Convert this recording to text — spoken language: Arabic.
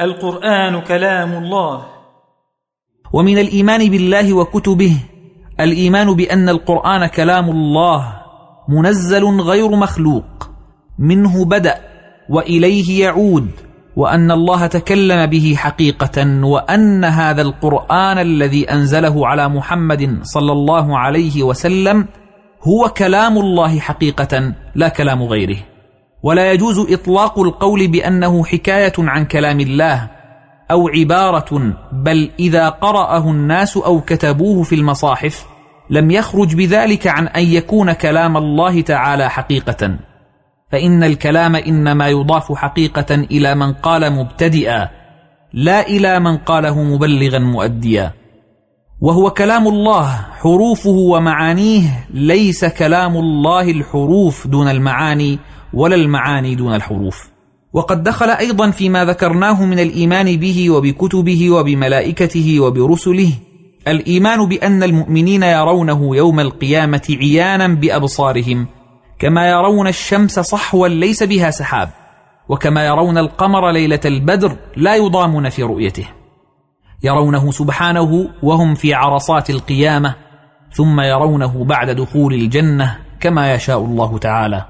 القرآن كلام الله. ومن الإيمان بالله وكتبه الإيمان بأن القرآن كلام الله منزل غير مخلوق منه بدأ وإليه يعود وأن الله تكلم به حقيقة وأن هذا القرآن الذي أنزله على محمد صلى الله عليه وسلم هو كلام الله حقيقة لا كلام غيره. ولا يجوز إطلاق القول بأنه حكاية عن كلام الله أو عبارة بل إذا قرأه الناس أو كتبوه في المصاحف لم يخرج بذلك عن أن يكون كلام الله تعالى حقيقة. فإن الكلام إنما يضاف حقيقة إلى من قال مبتدئا لا إلى من قاله مبلغا مؤديا. وهو كلام الله حروفه ومعانيه ليس كلام الله الحروف دون المعاني ولا المعاني دون الحروف. وقد دخل أيضا فيما ذكرناه من الإيمان به وبكتبه وبملائكته وبرسله. الإيمان بأن المؤمنين يرونه يوم القيامة عيانا بأبصارهم كما يرون الشمس صحوا ليس بها سحاب وكما يرون القمر ليلة البدر لا يضامون في رؤيته. يرونه سبحانه وهم في عرصات القيامة ثم يرونه بعد دخول الجنة كما يشاء الله تعالى.